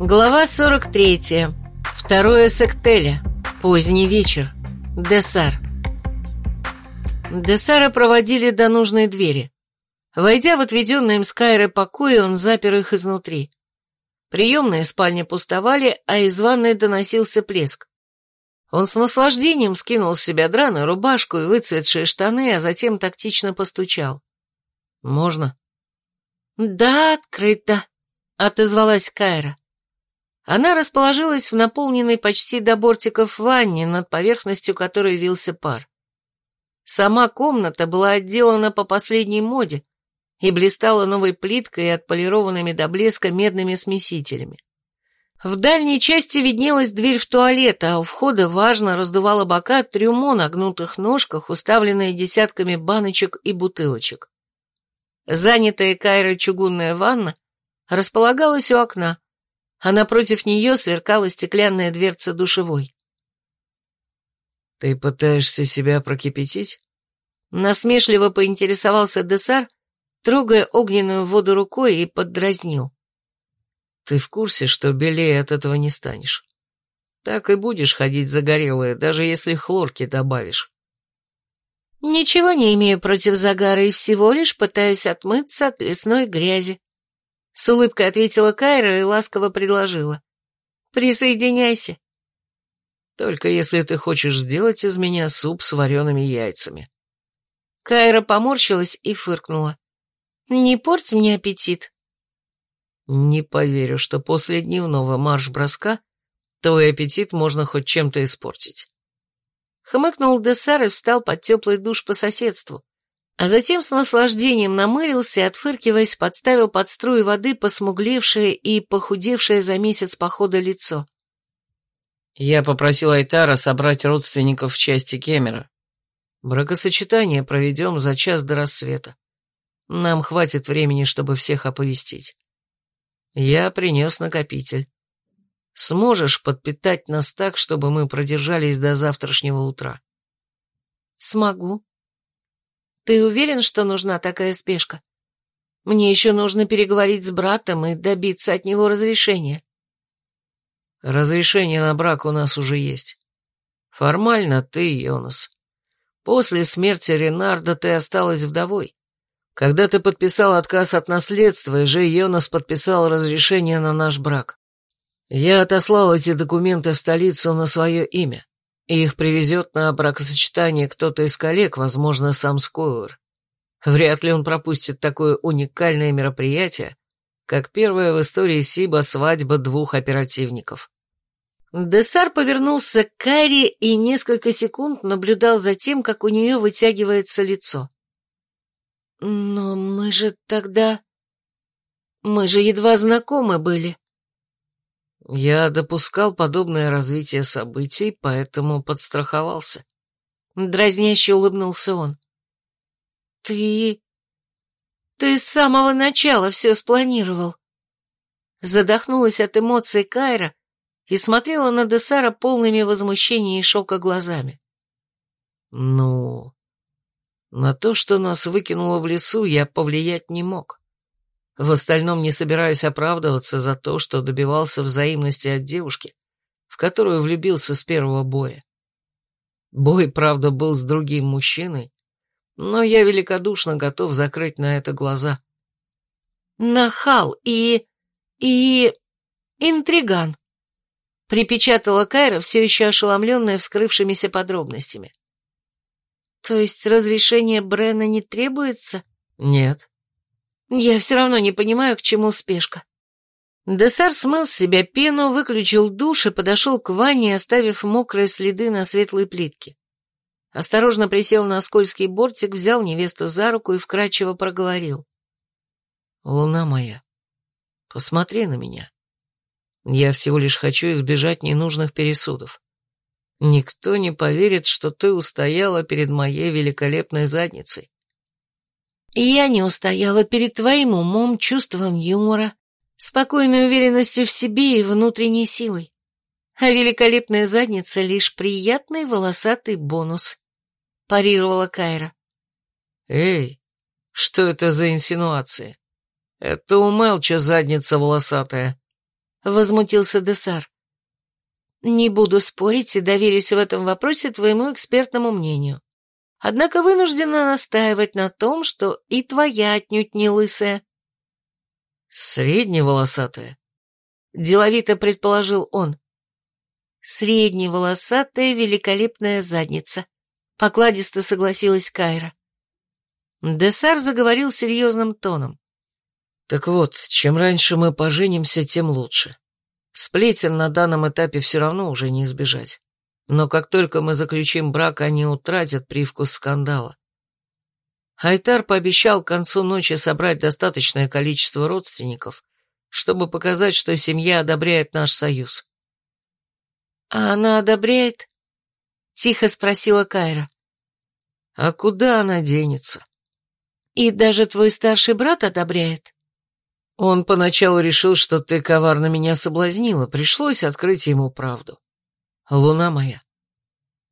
Глава 43. Второе сектеля. Поздний вечер. Десар. Десара проводили до нужной двери. Войдя в отведенные им Скайры покои, он запер их изнутри. Приемные спальни пустовали, а из ванной доносился плеск. Он с наслаждением скинул с себя драную рубашку и выцветшие штаны, а затем тактично постучал. «Можно?» «Да, открыто», — отозвалась Кайра. Она расположилась в наполненной почти до бортиков ванне, над поверхностью которой вился пар. Сама комната была отделана по последней моде и блистала новой плиткой и отполированными до блеска медными смесителями. В дальней части виднелась дверь в туалет, а у входа важно раздувала бока трюмо на гнутых ножках, уставленные десятками баночек и бутылочек. Занятая Кайрой чугунная ванна располагалась у окна, а напротив нее сверкала стеклянная дверца душевой. «Ты пытаешься себя прокипятить?» Насмешливо поинтересовался Десар, трогая огненную воду рукой и поддразнил. Ты в курсе, что белее от этого не станешь? Так и будешь ходить загорелая, даже если хлорки добавишь. Ничего не имею против загара и всего лишь пытаюсь отмыться от лесной грязи. С улыбкой ответила Кайра и ласково предложила. Присоединяйся. Только если ты хочешь сделать из меня суп с вареными яйцами. Кайра поморщилась и фыркнула. Не порть мне аппетит. Не поверю, что после дневного марш-броска твой аппетит можно хоть чем-то испортить. Хмыкнул Десар и встал под теплый душ по соседству, а затем с наслаждением намылился и, отфыркиваясь, подставил под струи воды посмуглевшее и похудевшее за месяц похода лицо. Я попросил Айтара собрать родственников в части Кемера. Бракосочетание проведем за час до рассвета. Нам хватит времени, чтобы всех оповестить. Я принес накопитель. Сможешь подпитать нас так, чтобы мы продержались до завтрашнего утра? Смогу. Ты уверен, что нужна такая спешка? Мне еще нужно переговорить с братом и добиться от него разрешения. Разрешение на брак у нас уже есть. Формально ты, Йонас. После смерти Ренарда ты осталась вдовой. Когда ты подписал отказ от наследства, и же Йонас подписал разрешение на наш брак. Я отослал эти документы в столицу на свое имя, и их привезет на бракосочетание кто-то из коллег, возможно, сам Скоуэр. Вряд ли он пропустит такое уникальное мероприятие, как первая в истории Сиба свадьба двух оперативников. Десар повернулся к Карри и несколько секунд наблюдал за тем, как у нее вытягивается лицо. «Но мы же тогда... Мы же едва знакомы были». Я допускал подобное развитие событий, поэтому подстраховался. Дразняще улыбнулся он. «Ты... ты с самого начала все спланировал». Задохнулась от эмоций Кайра и смотрела на Десара полными возмущения и шока глазами. «Ну, на то, что нас выкинуло в лесу, я повлиять не мог. В остальном не собираюсь оправдываться за то, что добивался взаимности от девушки, в которую влюбился с первого боя. Бой, правда, был с другим мужчиной, но я великодушно готов закрыть на это глаза. «Нахал и... и... интриган», — припечатала Кайра, все еще ошеломленная вскрывшимися подробностями. То есть разрешение Брена не требуется? Нет. Я все равно не понимаю, к чему спешка. Десар смыл с себя пену, выключил душ и подошел к ванне, оставив мокрые следы на светлой плитке. Осторожно присел на скользкий бортик, взял невесту за руку и вкрадчиво проговорил. «Луна моя, посмотри на меня. Я всего лишь хочу избежать ненужных пересудов. Никто не поверит, что ты устояла перед моей великолепной задницей. Я не устояла перед твоим умом, чувством юмора, спокойной уверенностью в себе и внутренней силой. А великолепная задница — лишь приятный волосатый бонус, — парировала Кайра. Эй, что это за инсинуации? Это у Мелча задница волосатая. — возмутился Десар. «Не буду спорить и доверюсь в этом вопросе твоему экспертному мнению. Однако вынуждена настаивать на том, что и твоя отнюдь не лысая». «Средневолосатая», — деловито предположил он. «Средневолосатая великолепная задница», — покладисто согласилась Кайра. Десар заговорил серьезным тоном. «Так вот, чем раньше мы поженимся, тем лучше. Сплетен на данном этапе все равно уже не избежать. Но как только мы заключим брак, они утратят привкус скандала. Айтар пообещал к концу ночи собрать достаточное количество родственников, чтобы показать, что семья одобряет наш союз. «А она одобряет?» — тихо спросила Кайра. «А куда она денется?» «И даже твой старший брат одобряет?» Он поначалу решил, что ты коварно меня соблазнила, пришлось открыть ему правду. Луна моя.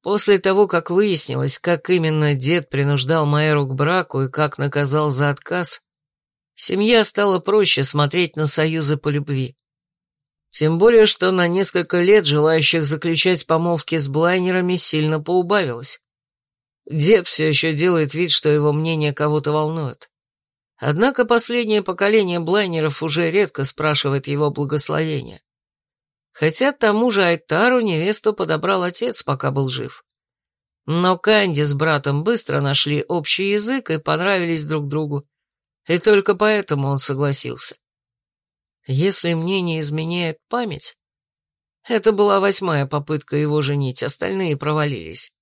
После того, как выяснилось, как именно дед принуждал Майеру к браку и как наказал за отказ, семья стала проще смотреть на союзы по любви. Тем более, что на несколько лет желающих заключать помолвки с блайнерами сильно поубавилось. Дед все еще делает вид, что его мнение кого-то волнует. Однако последнее поколение блайнеров уже редко спрашивает его благословения. Хотя тому же Айтару невесту подобрал отец, пока был жив. Но Канди с братом быстро нашли общий язык и понравились друг другу, и только поэтому он согласился. Если мне не изменяет память, это была восьмая попытка его женить, остальные провалились.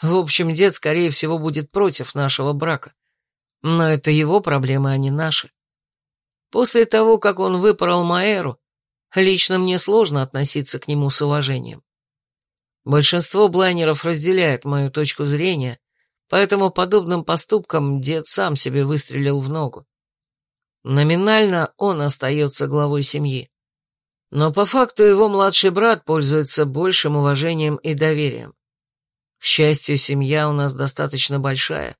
В общем, дед, скорее всего, будет против нашего брака. Но это его проблемы, а не наши. После того, как он выпорол Маэру, лично мне сложно относиться к нему с уважением. Большинство блайнеров разделяет мою точку зрения, поэтому подобным поступком дед сам себе выстрелил в ногу. Номинально он остается главой семьи. Но по факту его младший брат пользуется большим уважением и доверием. К счастью, семья у нас достаточно большая,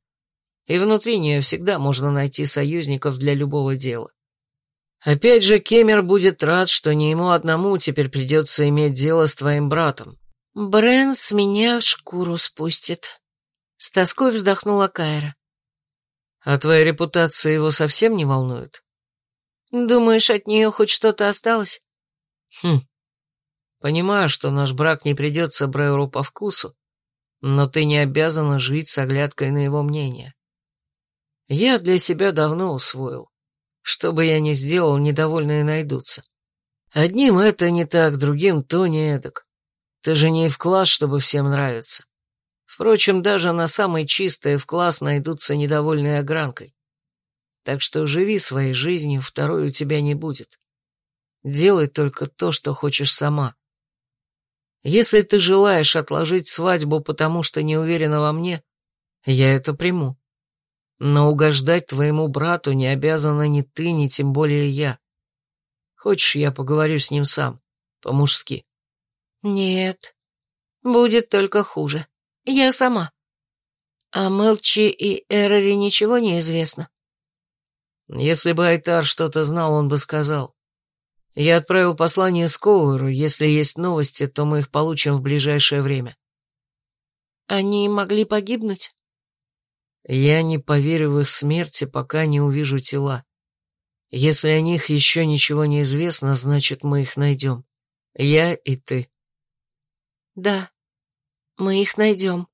и внутри нее всегда можно найти союзников для любого дела. Опять же, Кемер будет рад, что не ему одному теперь придется иметь дело с твоим братом. Брэн с меня шкуру спустит. С тоской вздохнула Кайра. А твоя репутация его совсем не волнует? Думаешь, от нее хоть что-то осталось? Хм. Понимаю, что наш брак не придется Брайеру по вкусу, но ты не обязана жить с оглядкой на его мнение. Я для себя давно усвоил. Что бы я ни сделал, недовольные найдутся. Одним это не так, другим то не эдак. Ты же не в класс, чтобы всем нравиться. Впрочем, даже на самой чистой в класс найдутся недовольные огранкой. Так что живи своей жизнью, второй у тебя не будет. Делай только то, что хочешь сама. Если ты желаешь отложить свадьбу, потому что не уверена во мне, я это приму. Но угождать твоему брату не обязана ни ты, ни тем более я. Хочешь, я поговорю с ним сам, по-мужски? Нет, будет только хуже. Я сама. А Мелчи и Эроли ничего не известно. Если бы Айтар что-то знал, он бы сказал. Я отправил послание Скоуэру, если есть новости, то мы их получим в ближайшее время. Они могли погибнуть? Я не поверю в их смерти, пока не увижу тела. Если о них еще ничего не известно, значит, мы их найдем. Я и ты. Да, мы их найдем.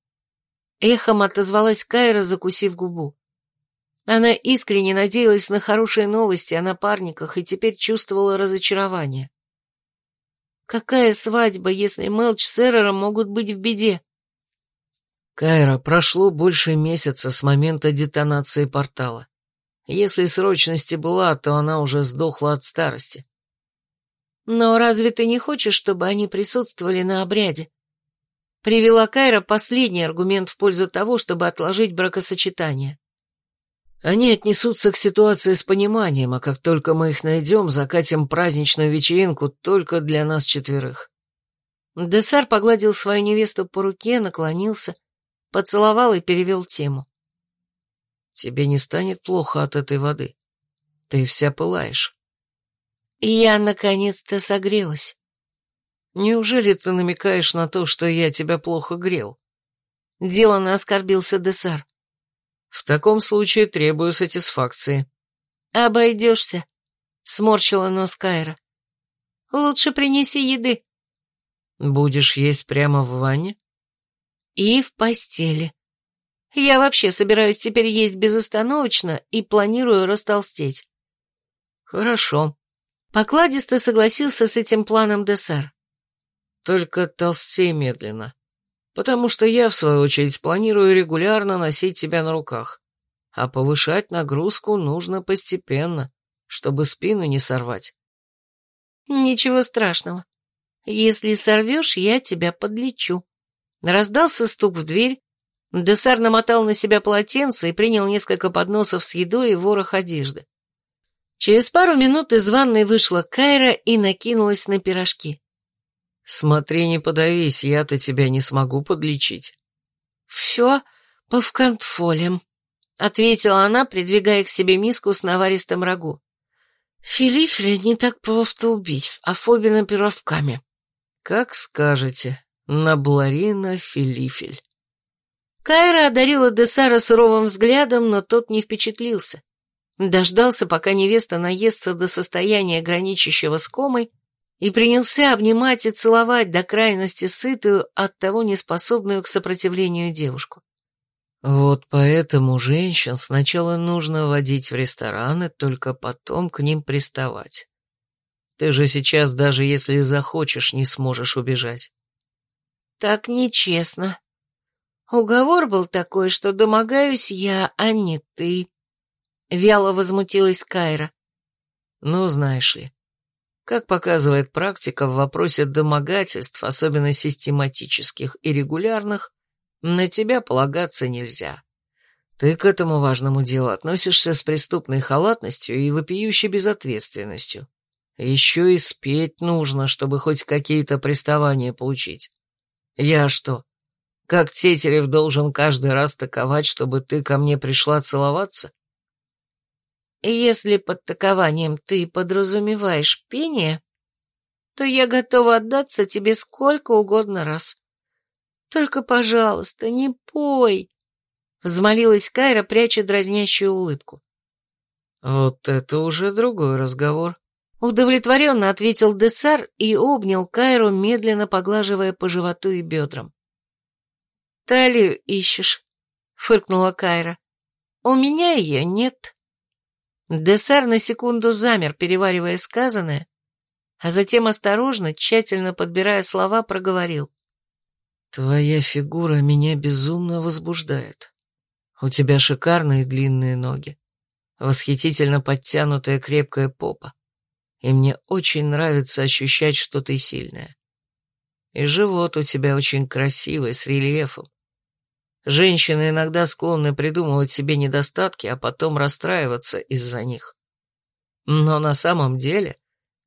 Эхом отозвалась Кайра, закусив губу. Она искренне надеялась на хорошие новости о напарниках и теперь чувствовала разочарование. Какая свадьба, если Мелч с Эрором могут быть в беде? Кайра, прошло больше месяца с момента детонации портала. Если срочности была, то она уже сдохла от старости. Но разве ты не хочешь, чтобы они присутствовали на обряде? Привела Кайра последний аргумент в пользу того, чтобы отложить бракосочетание. Они отнесутся к ситуации с пониманием, а как только мы их найдем, закатим праздничную вечеринку только для нас четверых. Десар погладил свою невесту по руке, наклонился, поцеловал и перевел тему. Тебе не станет плохо от этой воды. Ты вся пылаешь. Я наконец-то согрелась. Неужели ты намекаешь на то, что я тебя плохо грел? Делано оскорбился Десар. В таком случае требую сатисфакции. Обойдешься, сморщила нос Кайра. Лучше принеси еды. Будешь есть прямо в ванне? И в постели. Я вообще собираюсь теперь есть безостановочно и планирую растолстеть. Хорошо. Покладисто согласился с этим планом Десар. Только толстей медленно. Потому что я, в свою очередь, планирую регулярно носить тебя на руках. А повышать нагрузку нужно постепенно, чтобы спину не сорвать. Ничего страшного. Если сорвешь, я тебя подлечу. Раздался стук в дверь. Десар намотал на себя полотенце и принял несколько подносов с едой и ворох одежды. Через пару минут из ванной вышла Кайра и накинулась на пирожки. «Смотри, не подавись, я-то тебя не смогу подлечить». «Все по вконтфолям», — ответила она, придвигая к себе миску с наваристым рагу. «Филифеля не так просто убить, а Фобина пировками». «Как скажете, Набларина Филифель». Кайра одарила Десара суровым взглядом, но тот не впечатлился. Дождался, пока невеста наестся до состояния, граничащего с комой, и принялся обнимать и целовать до крайности сытую, оттого неспособную к сопротивлению девушку. Вот поэтому женщин сначала нужно водить в рестораны, только потом к ним приставать. Ты же сейчас, даже если захочешь, не сможешь убежать. Так нечестно. Уговор был такой, что домогаюсь я, а не ты. Вяло возмутилась Кайра. Ну, знаешь ли, как показывает практика, в вопросе домогательств, особенно систематических и регулярных, на тебя полагаться нельзя. Ты к этому важному делу относишься с преступной халатностью и вопиющей безответственностью. Еще и спеть нужно, чтобы хоть какие-то приставания получить. Я что, как Тетерев должен каждый раз таковать, чтобы ты ко мне пришла целоваться? Если под такованием ты подразумеваешь пение, то я готова отдаться тебе сколько угодно раз. Только, пожалуйста, не пой, — взмолилась Кайра, пряча дразнящую улыбку. Вот это уже другой разговор. Удовлетворенно ответил Десар и обнял Кайру, медленно поглаживая по животу и бедрам. «Талию ищешь?» — фыркнула Кайра. «У меня ее нет». Десар на секунду замер, переваривая сказанное, а затем осторожно, тщательно подбирая слова, проговорил. «Твоя фигура меня безумно возбуждает. У тебя шикарные длинные ноги, восхитительно подтянутая крепкая попа, и мне очень нравится ощущать, что ты сильная. И живот у тебя очень красивый, с рельефом. Женщины иногда склонны придумывать себе недостатки, а потом расстраиваться из-за них. Но на самом деле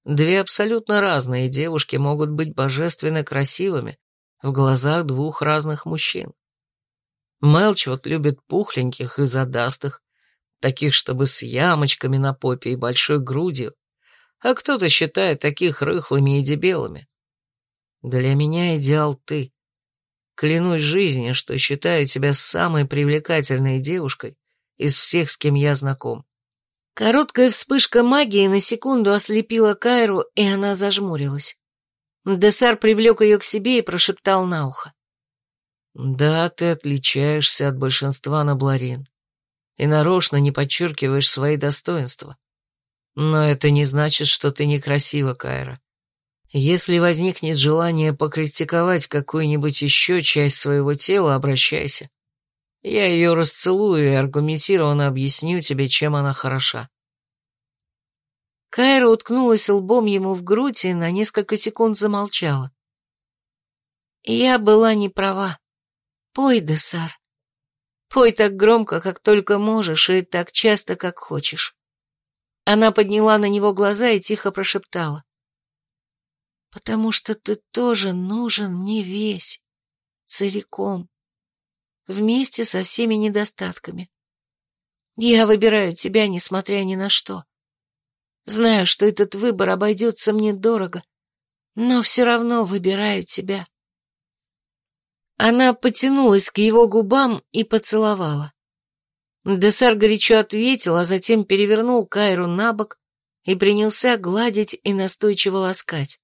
две абсолютно разные девушки могут быть божественно красивыми в глазах двух разных мужчин. Мелч вот любит пухленьких и задастых, таких, чтобы с ямочками на попе и большой грудью, а кто-то считает таких рыхлыми и дебелыми. Для меня идеал ты. Клянусь жизнью, что считаю тебя самой привлекательной девушкой из всех, с кем я знаком. Короткая вспышка магии на секунду ослепила Кайру, и она зажмурилась. Десар привлек ее к себе и прошептал на ухо. «Да, ты отличаешься от большинства набларин и нарочно не подчеркиваешь свои достоинства. Но это не значит, что ты некрасива, Кайра. Если возникнет желание покритиковать какую-нибудь еще часть своего тела, обращайся. Я ее расцелую и аргументированно объясню тебе, чем она хороша. Кайра уткнулась лбом ему в грудь и на несколько секунд замолчала. Я была не права. Пой, Десар. Пой так громко, как только можешь, и так часто, как хочешь. Она подняла на него глаза и тихо прошептала потому что ты тоже нужен мне весь, целиком, вместе со всеми недостатками. Я выбираю тебя, несмотря ни на что. Знаю, что этот выбор обойдется мне дорого, но все равно выбираю тебя». Она потянулась к его губам и поцеловала. Десар горячо ответил, а затем перевернул Кайру на бок и принялся гладить и настойчиво ласкать.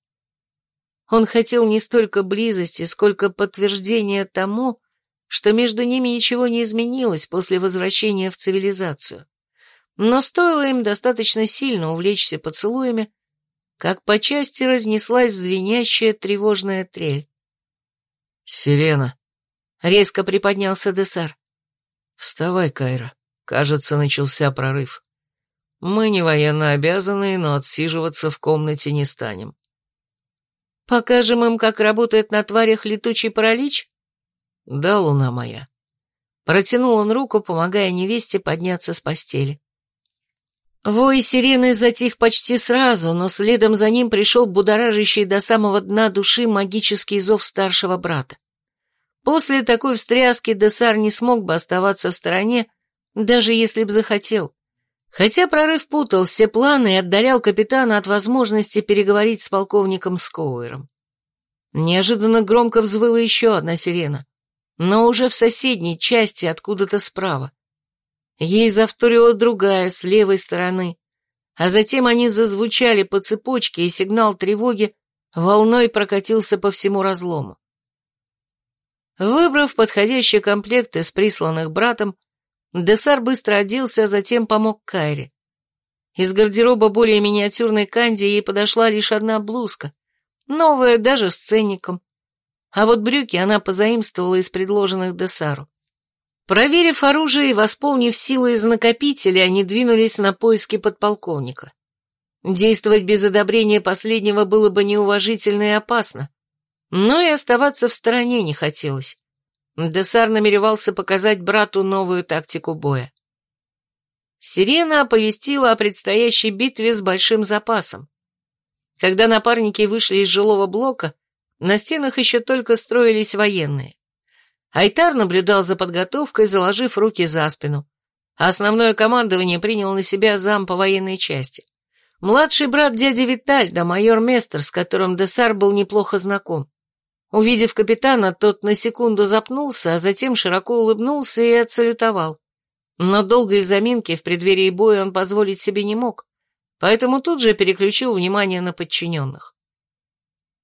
Он хотел не столько близости, сколько подтверждения тому, что между ними ничего не изменилось после возвращения в цивилизацию. Но стоило им достаточно сильно увлечься поцелуями, как по части разнеслась звенящая тревожная трель. «Сирена!» — резко приподнялся Десар. «Вставай, Кайра. Кажется, начался прорыв. Мы не военно обязанные, но отсиживаться в комнате не станем». «Покажем им, как работает на тварях летучий паралич?» «Да, луна моя». Протянул он руку, помогая невесте подняться с постели. Вой сирены затих почти сразу, но следом за ним пришел будоражащий до самого дна души магический зов старшего брата. После такой встряски Десар не смог бы оставаться в стороне, даже если б захотел. Хотя прорыв путал все планы и отдалял капитана от возможности переговорить с полковником Скоуэром. Неожиданно громко взвыла еще одна сирена, но уже в соседней части, откуда-то справа. Ей завторила другая, с левой стороны, а затем они зазвучали по цепочке, и сигнал тревоги волной прокатился по всему разлому. Выбрав подходящий комплект из присланных братом, Десар быстро оделся, а затем помог Кайре. Из гардероба более миниатюрной Канди ей подошла лишь одна блузка, новая даже с ценником. А вот брюки она позаимствовала из предложенных Десару. Проверив оружие и восполнив силы из накопителя, они двинулись на поиски подполковника. Действовать без одобрения последнего было бы неуважительно и опасно, но и оставаться в стороне не хотелось. Десар намеревался показать брату новую тактику боя. Сирена оповестила о предстоящей битве с большим запасом. Когда напарники вышли из жилого блока, на стенах еще только строились военные. Айтар наблюдал за подготовкой, заложив руки за спину, а основное командование принял на себя зам по военной части. Младший брат дяди Витальда, майор Местер, с которым Десар был неплохо знаком. Увидев капитана, тот на секунду запнулся, а затем широко улыбнулся и отсалютовал. Но долгой заминки в преддверии боя он позволить себе не мог, поэтому тут же переключил внимание на подчиненных.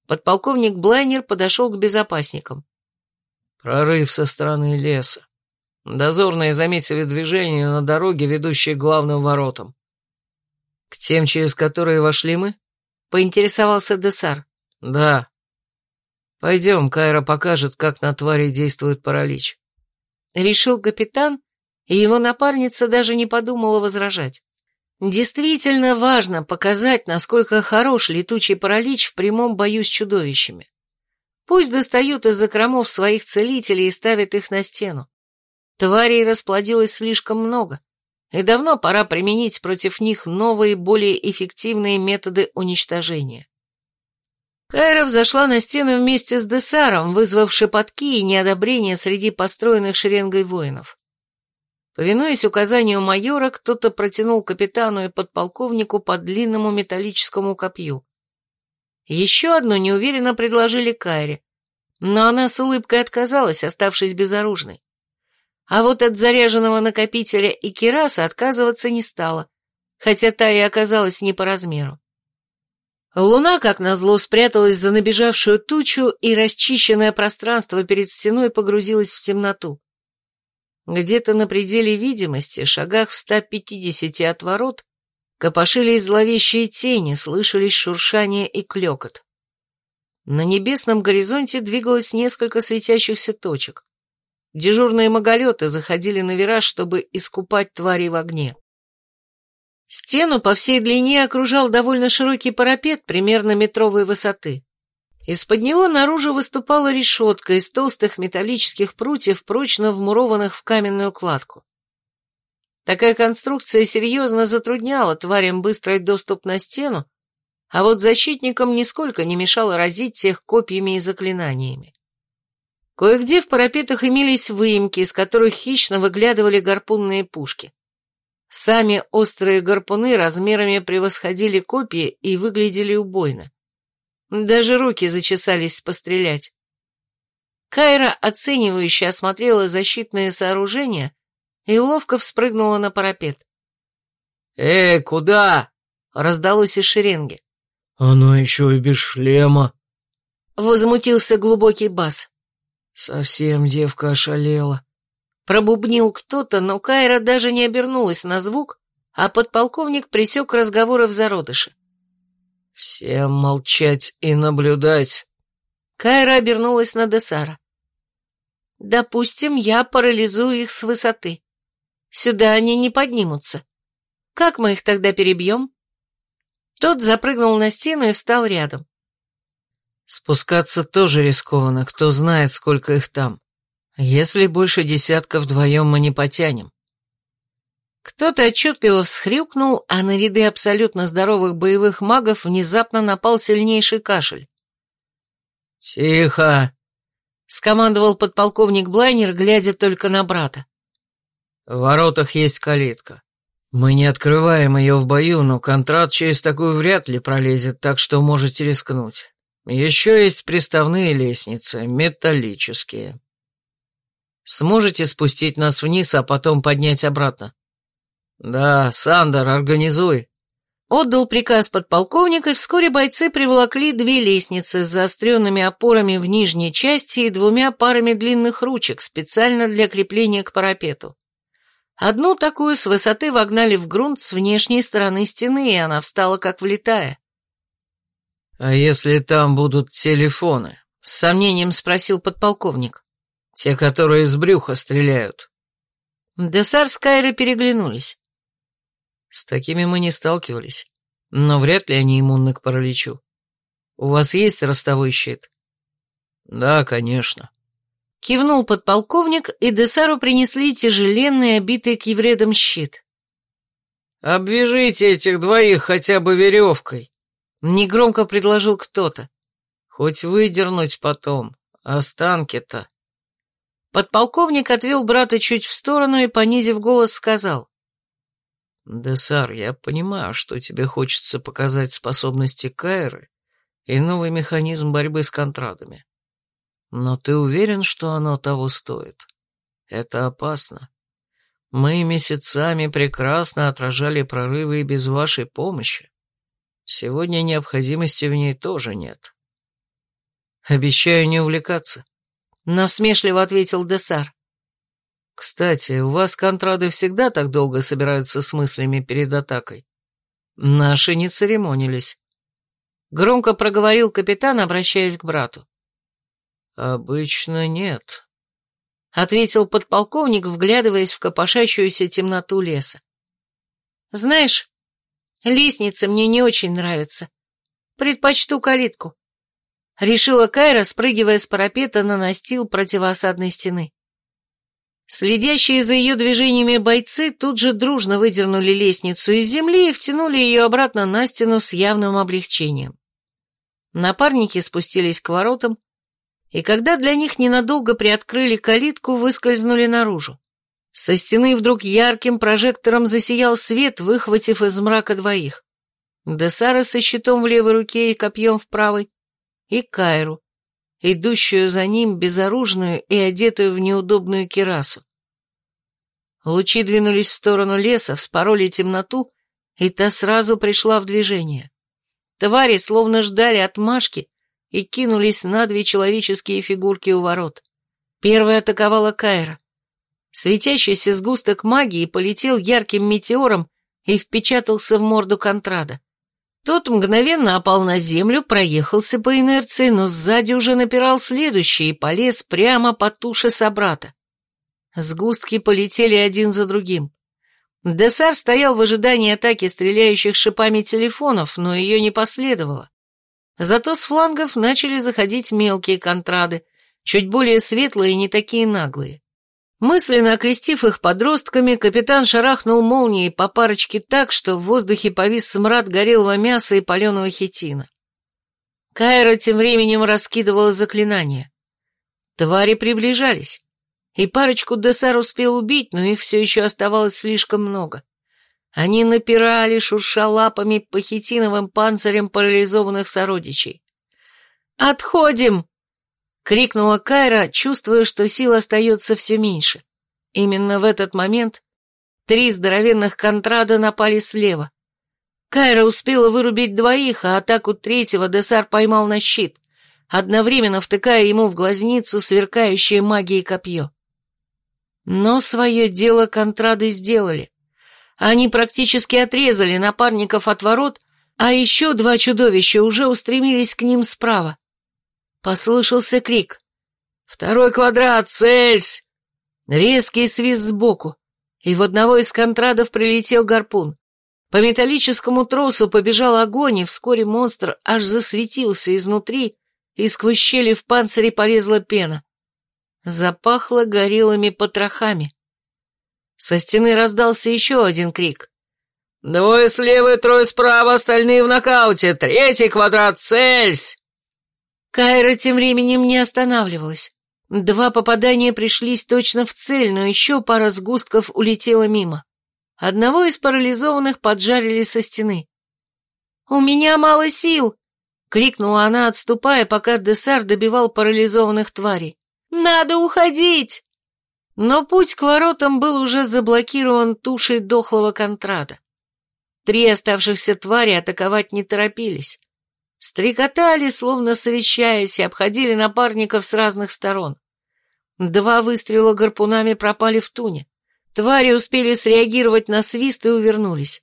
Подполковник Блайнер подошел к безопасникам. «Прорыв со стороны леса. Дозорные заметили движение на дороге, ведущей к главным воротам. К тем, через которые вошли мы?» — поинтересовался Десар. «Да», Пойдем, Кайра покажет, как на твари действует паралич. Решил капитан, и его напарница даже не подумала возражать. Действительно важно показать, насколько хорош летучий паралич в прямом бою с чудовищами. Пусть достают из закромов своих целителей и ставят их на стену. Тварей расплодилось слишком много, и давно пора применить против них новые, более эффективные методы уничтожения. Кайра взошла на стену вместе с Десаром, вызвав шепотки и неодобрение среди построенных шеренгой воинов. Повинуясь указанию майора, кто-то протянул капитану и подполковнику по длинному металлическому копью. Еще одно неуверенно предложили Кайре, но она с улыбкой отказалась, оставшись безоружной. А вот от заряженного накопителя и кераса отказываться не стала, хотя та и оказалась не по размеру. Луна, как назло, спряталась за набежавшую тучу, и расчищенное пространство перед стеной погрузилось в темноту. Где-то на пределе видимости, шагах в 150 от ворот, копошились зловещие тени, слышались шуршание и клекот. На небесном горизонте двигалось несколько светящихся точек. Дежурные маголеты заходили на вираж, чтобы искупать твари в огне. Стену по всей длине окружал довольно широкий парапет примерно метровой высоты. Из-под него наружу выступала решетка из толстых металлических прутьев, прочно вмурованных в каменную кладку. Такая конструкция серьезно затрудняла тварям быстрый доступ на стену, а вот защитникам нисколько не мешало разить тех копьями и заклинаниями. Кое-где в парапетах имелись выемки, из которых хищно выглядывали гарпунные пушки. Сами острые гарпуны размерами превосходили копья и выглядели убойно. Даже руки зачесались пострелять. Кайра оценивающе осмотрела защитные сооружения и ловко вспрыгнула на парапет. «Эй, куда?» — раздалось из шеренги. «Оно еще и без шлема», — возмутился глубокий бас. «Совсем девка ошалела». Пробубнил кто-то, но Кайра даже не обернулась на звук, а подполковник присек разговоры в зародыше. «Всем молчать и наблюдать». Кайра обернулась на Десара. «Допустим, я парализую их с высоты. Сюда они не поднимутся. Как мы их тогда перебьем?» Тот запрыгнул на стену и встал рядом. «Спускаться тоже рискованно, кто знает, сколько их там. Если больше десятка вдвоем мы не потянем». Кто-то отчетливо всхрюкнул, а на ряды абсолютно здоровых боевых магов внезапно напал сильнейший кашель. «Тихо!» — скомандовал подполковник Блайнер, глядя только на брата. «В воротах есть калитка. Мы не открываем ее в бою, но контракт через такую вряд ли пролезет, так что можете рискнуть. Еще есть приставные лестницы, металлические. Сможете спустить нас вниз, а потом поднять обратно? Да, Сандер, организуй. Отдал приказ подполковник, и вскоре бойцы приволокли две лестницы с заостренными опорами в нижней части и двумя парами длинных ручек, специально для крепления к парапету. Одну такую с высоты вогнали в грунт с внешней стороны стены, и она встала как влетая. «А если там будут телефоны?» — с сомнением спросил подполковник. «Те, которые из брюха стреляют». Десар с Кайрой переглянулись. «С такими мы не сталкивались, но вряд ли они иммунны к параличу. У вас есть ростовой щит?» «Да, конечно». Кивнул подполковник, и Десару принесли тяжеленный, обитый кивредом щит. «Обвяжите этих двоих хотя бы веревкой», — негромко предложил кто-то. «Хоть выдернуть потом, останки-то». Подполковник отвел брата чуть в сторону и, понизив голос, сказал. «Десар, я понимаю, что тебе хочется показать способности Кайры и новый механизм борьбы с контрадами. Но ты уверен, что оно того стоит? Это опасно. Мы месяцами прекрасно отражали прорывы и без вашей помощи. Сегодня необходимости в ней тоже нет. Обещаю не увлекаться. Насмешливо ответил Десар. Кстати, у вас контрады всегда так долго собираются с мыслями перед атакой? Наши не церемонились. Громко проговорил капитан, обращаясь к брату. «Обычно нет», — ответил подполковник, вглядываясь в копошащуюся темноту леса. «Знаешь, лестница мне не очень нравится. Предпочту калитку», — решила Кайра, спрыгивая с парапета на настил противоосадной стены. Следящие за ее движениями бойцы тут же дружно выдернули лестницу из земли и втянули ее обратно на стену с явным облегчением. Напарники спустились к воротам, и когда для них ненадолго приоткрыли калитку, выскользнули наружу. Со стены вдруг ярким прожектором засиял свет, выхватив из мрака двоих. Десара со щитом в левой руке и копьем в правой, и Кайру, идущую за ним, безоружную и одетую в неудобную кирасу. Лучи двинулись в сторону леса, вспороли темноту, и та сразу пришла в движение. Твари словно ждали отмашки, и кинулись на две человеческие фигурки у ворот. Первая атаковала Кайра. Светящийся сгусток магии полетел ярким метеором и впечатался в морду Контрада. Тот мгновенно опал на землю, проехался по инерции, но сзади уже напирал следующий и полез прямо по туше собрата. Сгустки полетели один за другим. Десар стоял в ожидании атаки стреляющих шипами телефонов, но ее не последовало. Зато с флангов начали заходить мелкие контрады, чуть более светлые и не такие наглые. Мысленно окрестив их подростками, капитан шарахнул молнией по парочке так, что в воздухе повис смрад горелого мяса и паленого хитина. Кайра тем временем раскидывала заклинания. Твари приближались, и парочку Десар успел убить, но их все еще оставалось слишком много. Они напирали, шурша лапами по хитиновым панцирям парализованных сородичей. «Отходим!» — крикнула Кайра, чувствуя, что сил остается все меньше. Именно в этот момент три здоровенных контрада напали слева. Кайра успела вырубить двоих, а атаку третьего Десар поймал на щит, одновременно втыкая ему в глазницу сверкающее магией копье. Но свое дело контрады сделали. Они практически отрезали напарников от ворот, а еще два чудовища уже устремились к ним справа. Послышался крик. «Второй квадрат, цельсь!» Резкий свист сбоку, и в одного из контрадов прилетел гарпун. По металлическому тросу побежал огонь, и вскоре монстр аж засветился изнутри, и сквозь щели в панцире порезала пена. Запахло горелыми потрохами. Со стены раздался еще один крик. «Двое слева и трое справа, остальные в нокауте! Третий квадрат, цельсь!» Кайра тем временем не останавливалась. Два попадания пришлись точно в цель, но еще пара сгустков улетела мимо. Одного из парализованных поджарили со стены. «У меня мало сил!» — крикнула она, отступая, пока Десар добивал парализованных тварей. «Надо уходить!» Но путь к воротам был уже заблокирован тушей дохлого контрада. Три оставшихся твари атаковать не торопились. Стрекотали, словно совещаясь, и обходили напарников с разных сторон. Два выстрела гарпунами пропали в туне. Твари успели среагировать на свист и увернулись.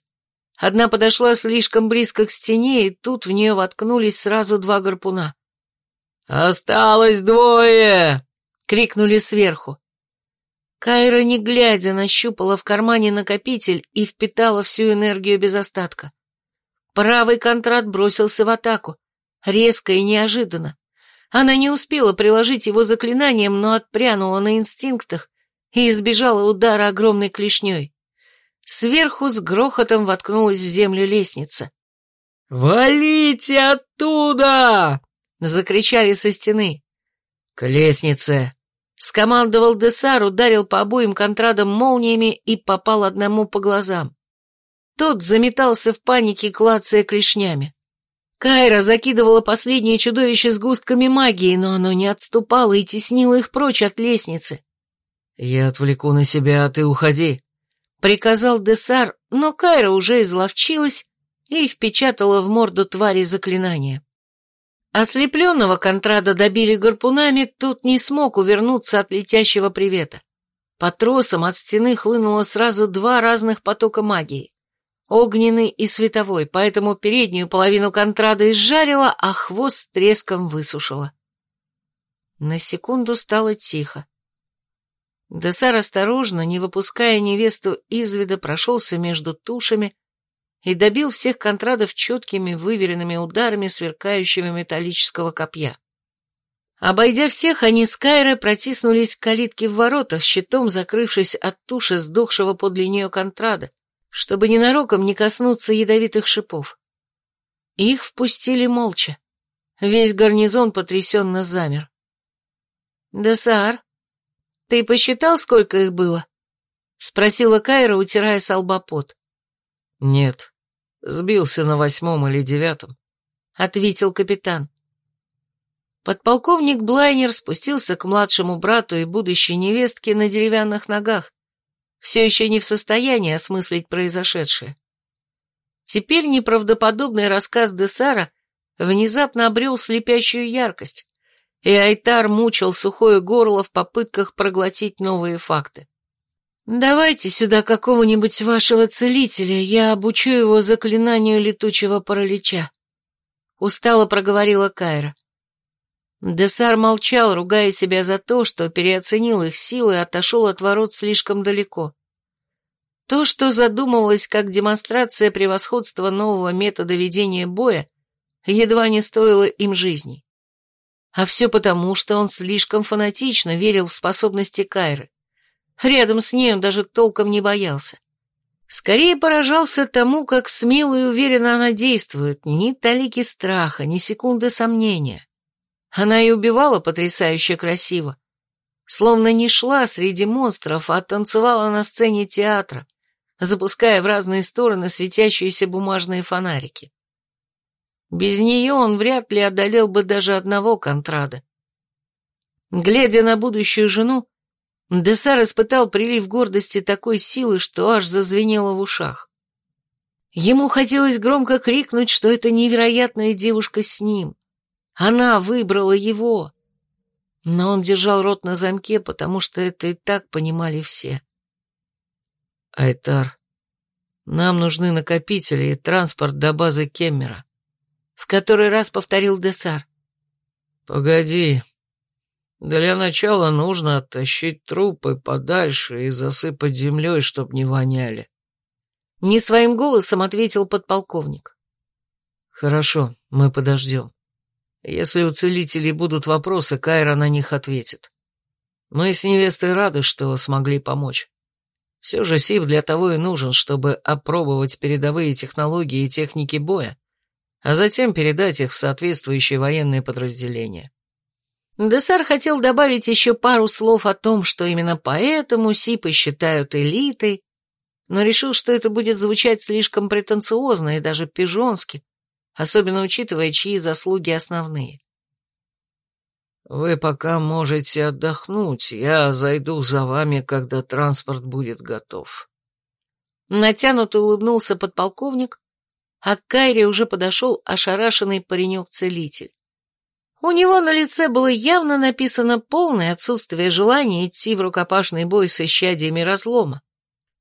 Одна подошла слишком близко к стене, и тут в нее воткнулись сразу два гарпуна. «Осталось двое!» — крикнули сверху. Кайра, не глядя, нащупала в кармане накопитель и впитала всю энергию без остатка. Правый контрат бросился в атаку, резко и неожиданно. Она не успела приложить его заклинанием, но отпрянула на инстинктах и избежала удара огромной клешней. Сверху с грохотом воткнулась в землю лестница. «Валите оттуда!» — закричали со стены. «К лестнице!» — скомандовал Десар, ударил по обоим контрадам молниями и попал одному по глазам. Тот заметался в панике, клацая клешнями. Кайра закидывала последнее чудовище сгустками магии, но оно не отступало и теснило их прочь от лестницы. «Я отвлеку на себя, а ты уходи», — приказал Десар, но Кайра уже изловчилась и впечатала в морду твари заклинание. Ослепленного Контрада добили гарпунами, тут не смог увернуться от летящего привета. По тросам от стены хлынуло сразу два разных потока магии. Огненный и световой, поэтому переднюю половину Контрада изжарила, а хвост треском высушила. На секунду стало тихо. Десар осторожно, не выпуская невесту из вида, прошелся между тушами и добил всех контрадов четкими, выверенными ударами сверкающего металлического копья. Обойдя всех, они с Кайрой протиснулись к калитке в воротах, щитом закрывшись от туши сдохшего подле нее контрада, чтобы ненароком не коснуться ядовитых шипов. Их впустили молча. Весь гарнизон потрясенно замер. «Десаар, ты посчитал, сколько их было?» — спросила Кайра, утирая с лба пот. «Нет, сбился на восьмом или девятом», — ответил капитан. Подполковник Блайнер спустился к младшему брату и будущей невестке на деревянных ногах, все еще не в состоянии осмыслить произошедшее. Теперь неправдоподобный рассказ Десара внезапно обрел слепящую яркость, и Айтар мучил сухое горло в попытках проглотить новые факты. «Давайте сюда какого-нибудь вашего целителя, я обучу его заклинанию летучего паралича», — устало проговорила Кайра. Десар молчал, ругая себя за то, что переоценил их силы и отошел от ворот слишком далеко. То, что задумывалось как демонстрация превосходства нового метода ведения боя, едва не стоило им жизни. А все потому, что он слишком фанатично верил в способности Кайры. Рядом с ней он даже толком не боялся. Скорее поражался тому, как смело и уверенно она действует, ни талики страха, ни секунды сомнения. Она и убивала потрясающе красиво. Словно не шла среди монстров, а танцевала на сцене театра, запуская в разные стороны светящиеся бумажные фонарики. Без нее он вряд ли одолел бы даже одного контрада. Глядя на будущую жену, Десар испытал прилив гордости такой силы, что аж зазвенело в ушах. Ему хотелось громко крикнуть, что это невероятная девушка с ним. Она выбрала его. Но он держал рот на замке, потому что это и так понимали все. «Айтар, нам нужны накопители и транспорт до базы Кеммера», — в который раз повторил Десар. «Погоди. Для начала нужно оттащить трупы подальше и засыпать землей, чтоб не воняли». Не своим голосом ответил подполковник. «Хорошо, мы подождем. Если у целителей будут вопросы, Кайра на них ответит. Мы с невестой рады, что смогли помочь. Все же СИВ для того и нужен, чтобы опробовать передовые технологии и техники боя, а затем передать их в соответствующие военные подразделения. Десар хотел добавить еще пару слов о том, что именно поэтому СИПы считают элитой, но решил, что это будет звучать слишком претенциозно и даже пижонски, особенно учитывая, чьи заслуги основные. «Вы пока можете отдохнуть, я зайду за вами, когда транспорт будет готов». Натянуто улыбнулся подполковник, а к Кайре уже подошел ошарашенный паренек-целитель. У него на лице было явно написано полное отсутствие желания идти в рукопашный бой с исчадиями разлома.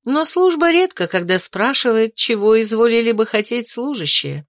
Но служба редко, когда спрашивает, чего изволили бы хотеть служащие.